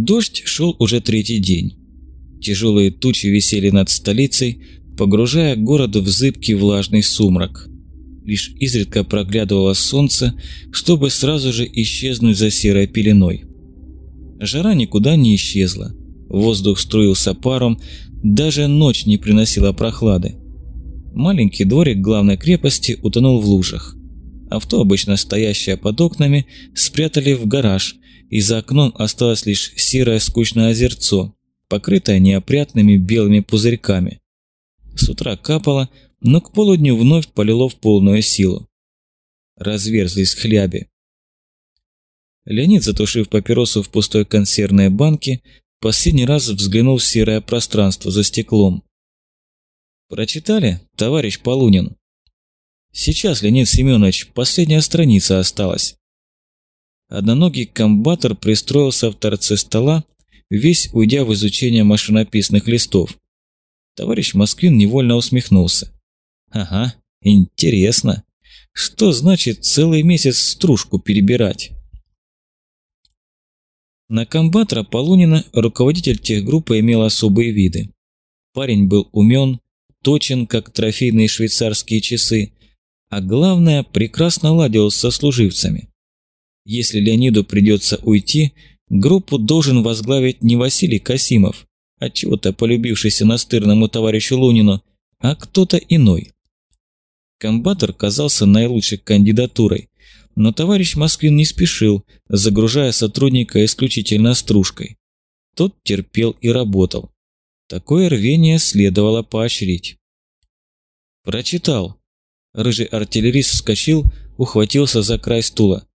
Дождь шел уже третий день. Тяжелые тучи висели над столицей, погружая город в зыбкий влажный сумрак. Лишь изредка проглядывало солнце, чтобы сразу же исчезнуть за серой пеленой. Жара никуда не исчезла. Воздух струился паром, даже ночь не приносила прохлады. Маленький дворик главной крепости утонул в лужах. Авто, обычно стоящее под окнами, спрятали в гараж, и за окном осталось лишь серое скучное озерцо, покрытое неопрятными белыми пузырьками. С утра капало, но к полудню вновь полило в полную силу. Разверзлись хляби. Леонид, затушив папиросу в пустой консервной банке, последний раз взглянул в серое пространство за стеклом. «Прочитали, товарищ Полунин?» «Сейчас, Леонид Семенович, последняя страница осталась». Одноногий комбатор пристроился в торце стола, весь уйдя в изучение машинописных листов. Товарищ Москвин невольно усмехнулся. «Ага, интересно. Что значит целый месяц стружку перебирать?» На комбатора Полунина руководитель техгруппы имел особые виды. Парень был умен, точен, как трофейные швейцарские часы, а главное, прекрасно ладил со служивцами. Если Леониду придется уйти, группу должен возглавить не Василий Касимов, отчего-то полюбившийся настырному товарищу Лунину, а кто-то иной. Комбатор казался наилучшей кандидатурой, но товарищ Москвин не спешил, загружая сотрудника исключительно стружкой. Тот терпел и работал. Такое рвение следовало поощрить. «Прочитал». Рыжий артиллерист вскочил, ухватился за край стула.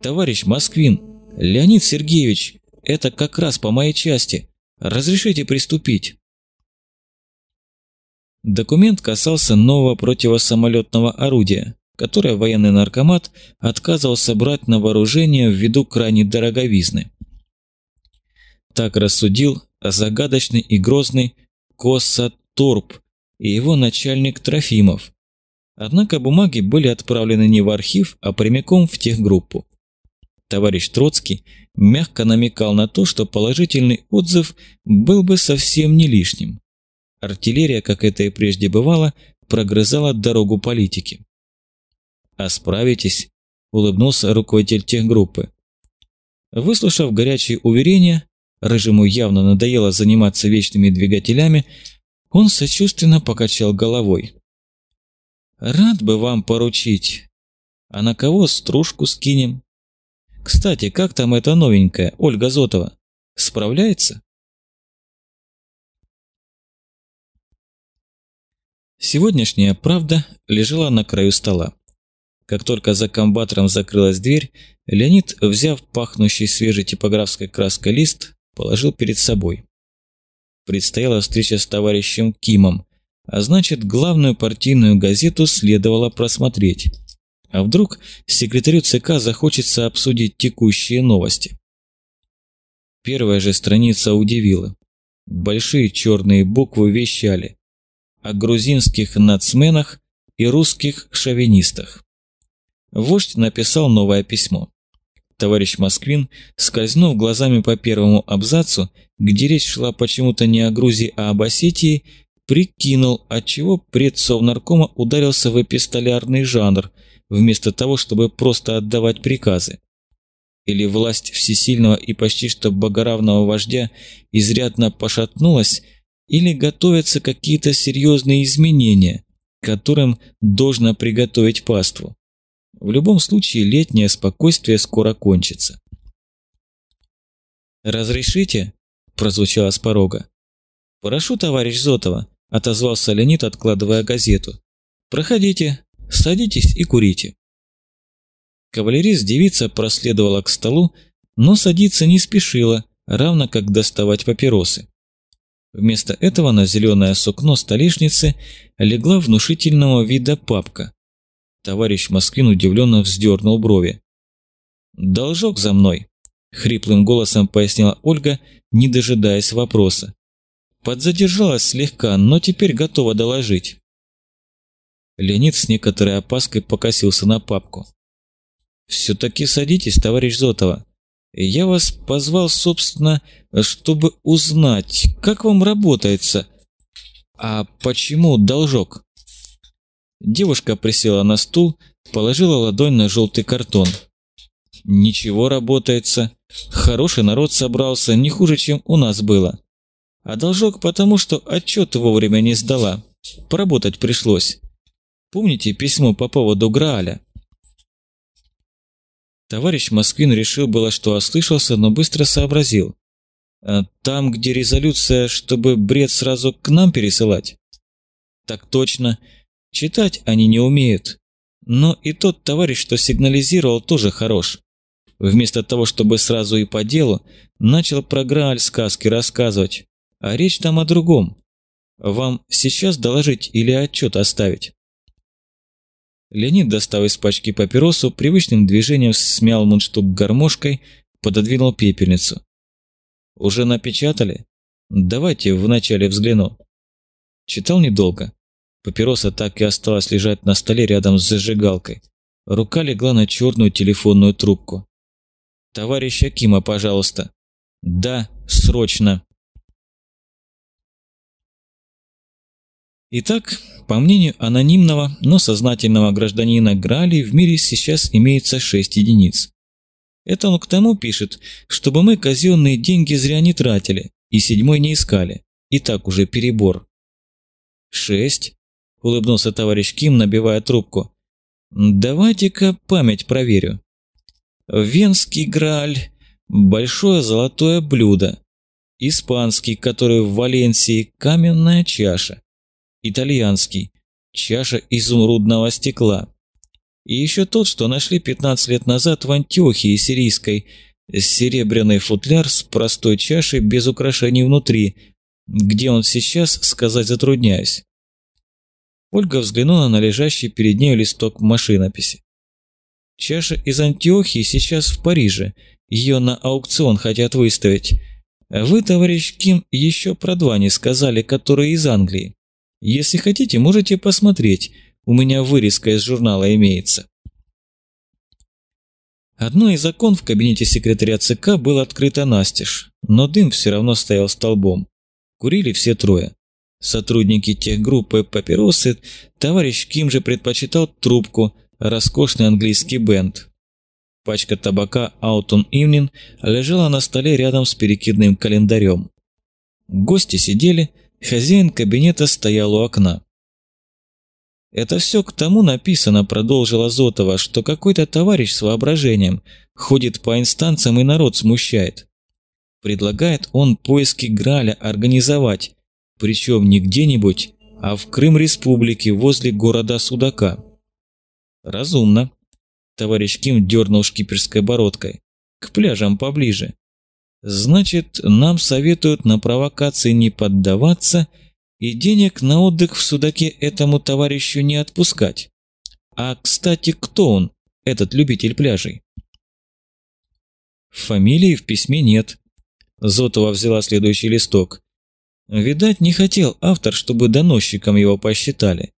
«Товарищ Москвин, Леонид Сергеевич, это как раз по моей части. Разрешите приступить?» Документ касался нового противосамолетного орудия, которое военный наркомат отказывался брать на вооружение ввиду крайней дороговизны. Так рассудил загадочный и грозный Коса Торп и его начальник Трофимов. Однако бумаги были отправлены не в архив, а прямиком в техгруппу. Товарищ Троцкий мягко намекал на то, что положительный отзыв был бы совсем не лишним. Артиллерия, как это и прежде бывало, прогрызала дорогу политики. «А справитесь?» – улыбнулся руководитель техгруппы. Выслушав горячие уверения, Рыжему явно надоело заниматься вечными двигателями, он сочувственно покачал головой. «Рад бы вам поручить. А на кого стружку скинем? Кстати, как там эта новенькая, Ольга Зотова? Справляется?» Сегодняшняя правда лежала на краю стола. Как только за комбатором закрылась дверь, Леонид, взяв пахнущий свежей типографской краской лист, положил перед собой. Предстояла встреча с товарищем Кимом, а значит, главную партийную газету следовало просмотреть. А вдруг секретарю ЦК захочется обсудить текущие новости? Первая же страница удивила. Большие черные буквы вещали о грузинских нацменах и русских шовинистах. Вождь написал новое письмо. Товарищ Москвин, скользнув глазами по первому абзацу, где речь шла почему-то не о Грузии, а об Осетии, прикинул, отчего предсовнаркома ударился в эпистолярный жанр, вместо того, чтобы просто отдавать приказы. Или власть всесильного и почти что богоравного вождя изрядно пошатнулась, или готовятся какие-то серьезные изменения, которым должно приготовить паству. В любом случае летнее спокойствие скоро кончится. «Разрешите?» – прозвучало с порога. «Прошу, товарищ Зотова», – отозвался Леонид, откладывая газету. «Проходите, садитесь и курите». Кавалерист-девица проследовала к столу, но садиться не спешила, равно как доставать папиросы. Вместо этого на зеленое сукно столешницы легла внушительного вида папка. Товарищ Москвин удивленно вздернул брови. «Должок за мной», — хриплым голосом пояснила Ольга, не дожидаясь вопроса. Подзадержалась слегка, но теперь готова доложить. Леонид с некоторой опаской покосился на папку. «Все-таки садитесь, товарищ Зотова. Я вас позвал, собственно, чтобы узнать, как вам работается. А почему должок? Девушка присела на стул, положила ладонь на желтый картон. Ничего работается. Хороший народ собрался, не хуже, чем у нас было. А должок потому, что отчет вовремя не сдала. Поработать пришлось. Помните письмо по поводу Грааля? Товарищ Москвин решил было, что ослышался, но быстро сообразил. «А там, где резолюция, чтобы бред сразу к нам пересылать? Так точно. Читать они не умеют. Но и тот товарищ, что сигнализировал, тоже хорош. Вместо того, чтобы сразу и по делу, начал про Грааль сказки рассказывать. А речь там о другом. Вам сейчас доложить или отчет оставить? Леонид, достав из пачки папиросу, привычным движением смял мундштук гармошкой, пододвинул пепельницу. «Уже напечатали? Давайте вначале взгляну». Читал недолго. Папироса так и осталась лежать на столе рядом с зажигалкой. Рука легла на черную телефонную трубку. «Товарищ Акима, пожалуйста». «Да, срочно». Итак, по мнению анонимного, но сознательного гражданина Грали, в мире сейчас имеется 6 единиц. Это он к тому пишет, чтобы мы казенные деньги зря не тратили и седьмой не искали. И так уже перебор. «Шесть?» – улыбнулся товарищ Ким, набивая трубку. «Давайте-ка память проверю. Венский Грааль – большое золотое блюдо. Испанский, который в Валенсии – каменная чаша итальянский, чаша изумрудного стекла. И еще тот, что нашли 15 лет назад в Антиохии сирийской, серебряный футляр с простой чашей без украшений внутри, где он сейчас, сказать затрудняюсь. Ольга взглянула на лежащий перед ней листок машинописи. Чаша из Антиохии сейчас в Париже, ее на аукцион хотят выставить. Вы, товарищ Ким, еще про два не сказали, которые из Англии. Если хотите, можете посмотреть. У меня вырезка из журнала имеется. Одно из окон в кабинете секретаря ЦК было открыто настежь, но дым все равно стоял столбом. Курили все трое. Сотрудники техгруппы папиросы, товарищ Ким же предпочитал трубку, роскошный английский бенд. Пачка табака Autumn Evening лежала на столе рядом с перекидным календарем. Гости сидели, Хозяин кабинета стоял у окна. «Это все к тому написано», – продолжила Зотова, что какой-то товарищ с воображением ходит по инстанциям и народ смущает. Предлагает он поиски Граля организовать, причем не где-нибудь, а в Крым-Республике возле города Судака. «Разумно», – товарищ Ким дернул шкиперской бородкой. «К пляжам поближе. Значит, нам советуют на провокации не поддаваться и денег на отдых в судаке этому товарищу не отпускать. А, кстати, кто он, этот любитель пляжей? Фамилии в письме нет. Зотова взяла следующий листок. Видать, не хотел автор, чтобы доносчиком его посчитали.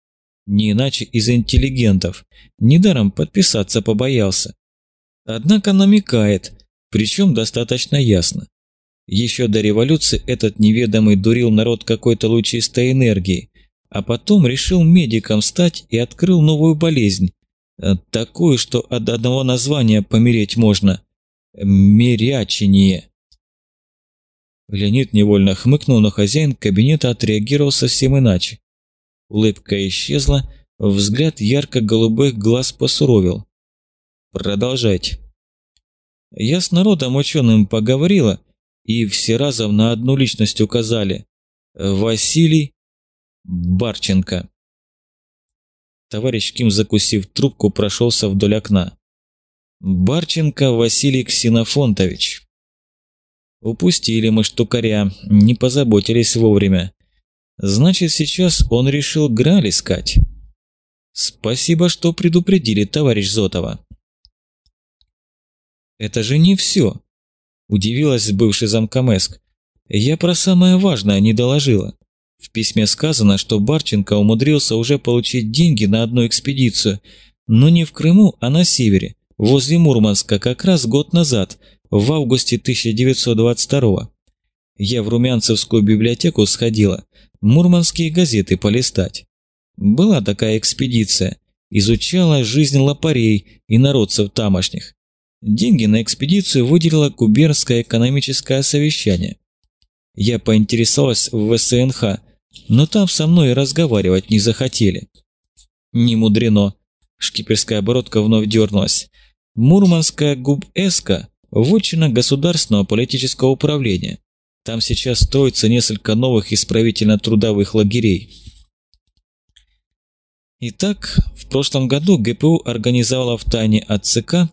Не иначе из интеллигентов. Недаром подписаться побоялся. Однако намекает, причем достаточно ясно. Еще до революции этот неведомый дурил народ какой-то лучистой энергией, а потом решил медиком стать и открыл новую болезнь. Э, такую, что от одного названия помереть можно. Мерячение. Леонид невольно хмыкнул, но хозяин кабинета отреагировал совсем иначе. Улыбка исчезла, взгляд ярко-голубых глаз посуровил. «Продолжайте». Я с народом ученым поговорила, и все разом на одну личность указали. Василий Барченко. Товарищ Ким, закусив трубку, прошелся вдоль окна. Барченко Василий Ксенофонтович. Упустили мы штукаря, не позаботились вовремя. Значит, сейчас он решил Граль искать. Спасибо, что предупредили, товарищ Зотова. «Это же не все!» – удивилась бывший замкомеск. «Я про самое важное не доложила. В письме сказано, что Барченко умудрился уже получить деньги на одну экспедицию, но не в Крыму, а на севере, возле Мурманска, как раз год назад, в августе 1922 Я в Румянцевскую библиотеку сходила, мурманские газеты полистать. Была такая экспедиция, изучала жизнь лопарей и народцев тамошних. Деньги на экспедицию выделило Куберское экономическое совещание. Я поинтересовалась в ВСНХ, но там со мной разговаривать не захотели. Не мудрено. Шкиперская оборотка вновь дернулась. Мурманская губ-эска – вотчина государственного политического управления. Там сейчас строится несколько новых исправительно-трудовых лагерей. Итак, в прошлом году ГПУ организовала в тайне от ЦК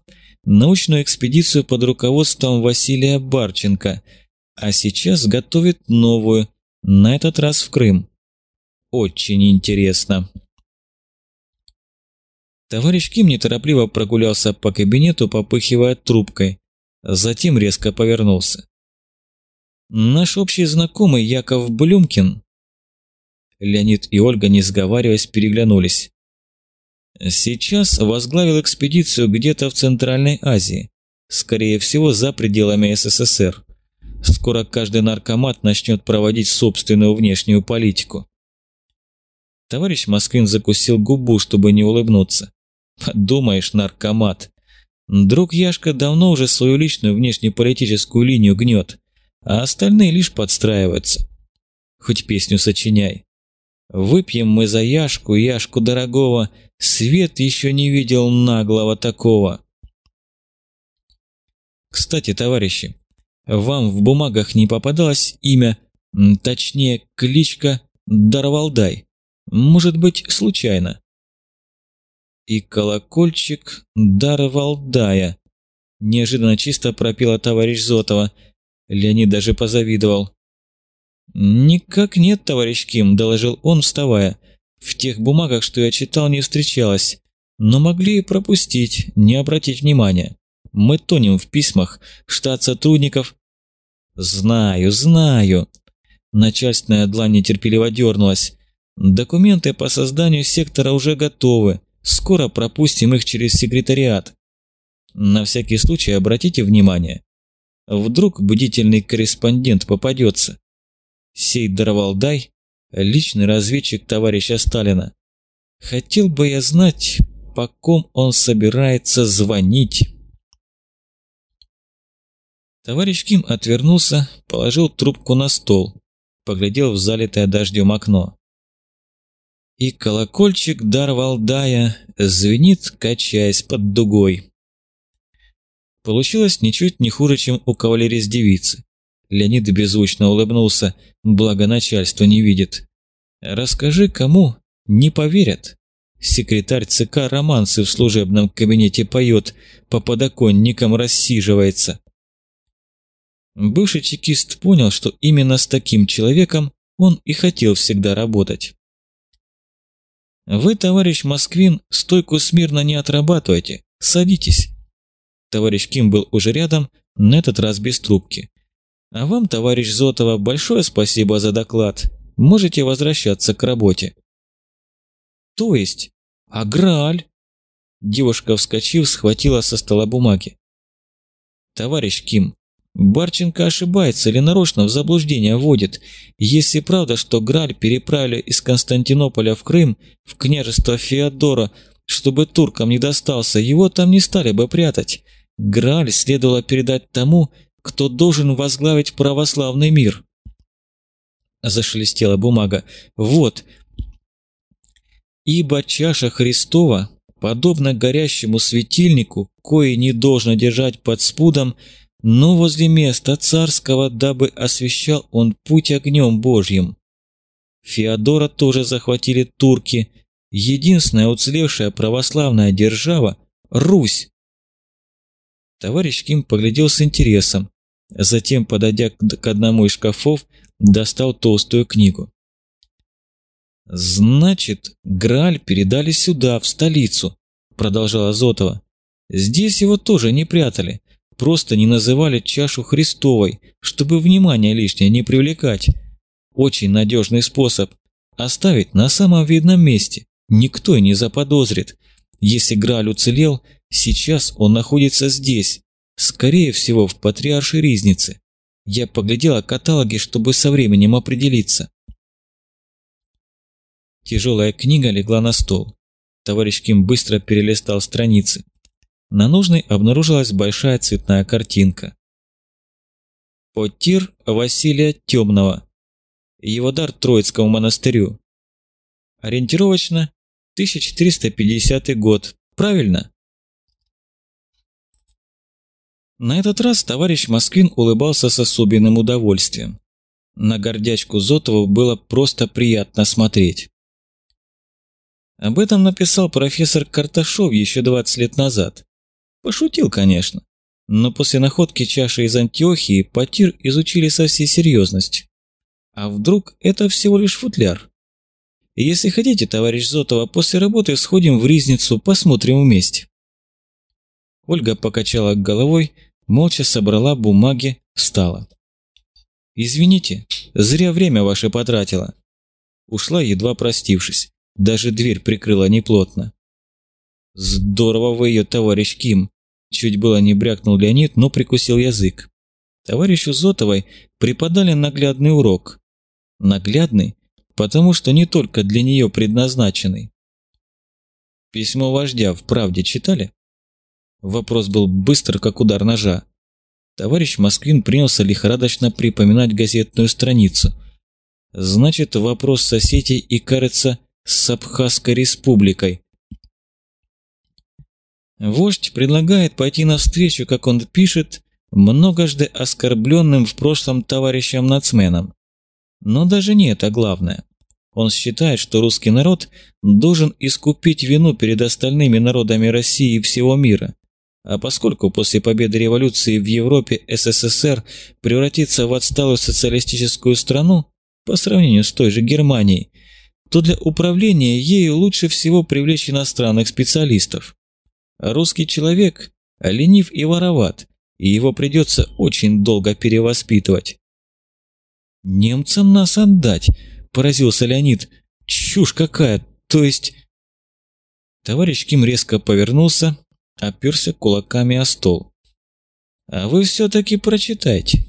научную экспедицию под руководством Василия Барченко, а сейчас готовит новую, на этот раз в Крым. Очень интересно. Товарищ Ким неторопливо прогулялся по кабинету, попыхивая трубкой. Затем резко повернулся. «Наш общий знакомый Яков Блюмкин...» Леонид и Ольга, не сговариваясь, переглянулись. «Сейчас возглавил экспедицию где-то в Центральной Азии, скорее всего, за пределами СССР. Скоро каждый наркомат начнет проводить собственную внешнюю политику. Товарищ Москвин закусил губу, чтобы не улыбнуться. Подумаешь, наркомат. Друг Яшка давно уже свою личную внешнеполитическую линию гнет, а остальные лишь подстраиваются. Хоть песню сочиняй. Выпьем мы за Яшку, Яшку дорогого, свет еще не видел наглого такого. Кстати, товарищи, вам в бумагах не попадалось имя, точнее, кличка Дарвалдай? Может быть, случайно? И колокольчик Дарвалдая. Неожиданно чисто пропела товарищ Зотова. Леонид даже позавидовал. «Никак нет, товарищ Ким», – доложил он, вставая. «В тех бумагах, что я читал, не встречалось. Но могли и пропустить, не обратить внимания. Мы тонем в письмах, штат сотрудников «Знаю, знаю!» Начальственная длань нетерпеливо дернулась. «Документы по созданию сектора уже готовы. Скоро пропустим их через секретариат. На всякий случай обратите внимание. Вдруг бдительный корреспондент попадется. Сей Дарвалдай – личный разведчик товарища Сталина. Хотел бы я знать, по ком он собирается звонить». Товарищ Ким отвернулся, положил трубку на стол, поглядел в залитое дождем окно. И колокольчик дар Валдая звенит, качаясь под дугой. Получилось ничуть не хуже, чем у кавалерии с девицы. Леонид беззвучно улыбнулся, благо начальство не видит. «Расскажи, кому?» Не поверят. Секретарь ЦК романсы в служебном кабинете поет, по подоконникам рассиживается. Бывший чекист понял, что именно с таким человеком он и хотел всегда работать. «Вы, товарищ Москвин, стойку смирно не отрабатывайте. Садитесь». Товарищ Ким был уже рядом, на этот раз без трубки. «А вам, товарищ Зотова, большое спасибо за доклад. Можете возвращаться к работе». «То есть? А Грааль?» Девушка, вскочив, схватила со стола бумаги. «Товарищ Ким, Барченко ошибается или нарочно в заблуждение вводит. Если правда, что Граль переправили из Константинополя в Крым, в княжество Феодора, чтобы туркам не достался, его там не стали бы прятать. Граль следовало передать тому, кто должен возглавить православный мир. Зашелестела бумага. Вот. «Ибо чаша Христова, подобно горящему светильнику, кое не должно держать под спудом, но возле места царского, дабы освещал он путь огнем Божьим. Феодора тоже захватили турки, единственная уцелевшая православная держава – Русь. Товарищ Ким поглядел с интересом, затем, подойдя к одному из шкафов, достал толстую книгу. «Значит, Грааль передали сюда, в столицу», – продолжала Зотова. «Здесь его тоже не прятали, просто не называли чашу Христовой, чтобы внимание лишнее не привлекать. Очень надежный способ. Оставить на самом видном месте. Никто и не заподозрит. Если Грааль уцелел, сейчас он находится здесь. Скорее всего, в Патриаршей Ризнице. Я поглядела каталоги, чтобы со временем определиться. Тяжелая книга легла на стол. Товарищ Ким быстро перелистал страницы. На нужной обнаружилась большая цветная картинка. Потир Василия Темного. Его дар Троицкому монастырю. Ориентировочно 1450 год. Правильно? На этот раз товарищ Москвин улыбался с особенным удовольствием. На гордячку Зотову было просто приятно смотреть. Об этом написал профессор Карташов еще 20 лет назад. Пошутил, конечно. Но после находки чаши из Антиохии Потир изучили со всей серьезностью. А вдруг это всего лишь футляр? Если хотите, товарищ Зотова, после работы сходим в Ризницу, посмотрим вместе. Ольга покачала головой, молча собрала бумаги, встала. «Извините, зря время ваше потратила». Ушла, едва простившись. Даже дверь прикрыла неплотно. «Здорово вы ее, товарищ Ким!» Чуть было не брякнул Леонид, но прикусил язык. Товарищу Зотовой преподали наглядный урок. Наглядный, потому что не только для нее предназначенный. Письмо вождя в правде читали? Вопрос был быстр, как удар ножа. Товарищ Москвин принялся лихорадочно припоминать газетную страницу. Значит, вопрос соседей и, кажется, с Абхазской республикой. Вождь предлагает пойти навстречу, как он пишет, многожды оскорбленным в прошлом товарищам-нацменам. Но даже не это главное. Он считает, что русский народ должен искупить вину перед остальными народами России и всего мира. А поскольку после победы революции в Европе СССР превратится в отсталую социалистическую страну, по сравнению с той же Германией, то для управления ею лучше всего привлечь иностранных специалистов. Русский человек ленив и вороват, и его придется очень долго перевоспитывать. «Немцам нас отдать!» – поразился Леонид. «Чушь какая! То есть...» Товарищ Ким резко повернулся, оперся кулаками о стол. «А вы все-таки прочитайте».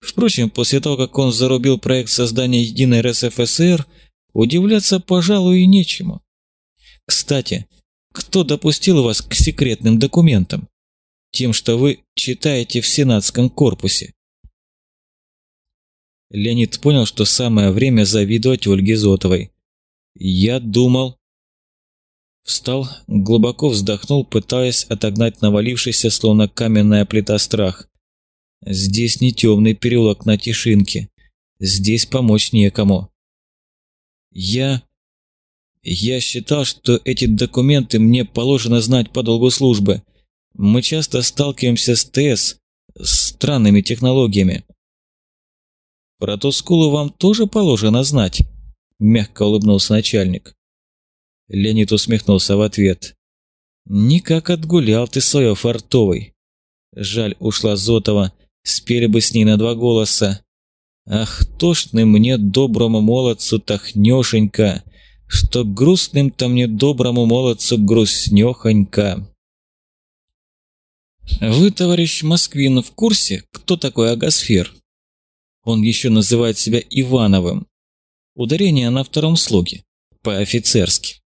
Впрочем, после того, как он зарубил проект создания единой РСФСР, удивляться, пожалуй, и нечему. Кстати, кто допустил вас к секретным документам? Тем, что вы читаете в сенатском корпусе. Леонид понял, что самое время завидовать Ольге Зотовой. «Я думал...» Встал, глубоко вздохнул, пытаясь отогнать навалившийся, словно каменная плита страх. Здесь не темный переулок на Тишинке. Здесь помочь некому. Я... Я считал, что эти документы мне положено знать по долгу службы. Мы часто сталкиваемся с ТС, с странными технологиями. Про Тускулу вам тоже положено знать, мягко улыбнулся начальник. Леонид усмехнулся в ответ. «Никак отгулял ты свое фартовый. Жаль, ушла Зотова, спели бы с ней на два голоса. Ах, тошны мне доброму молодцу тахнёшенька, что грустным-то мне доброму молодцу грустнёхонька». Вы, товарищ Москвин, в курсе, кто такой Агасфер? Он еще называет себя Ивановым. Ударение на втором слоге, по-офицерски.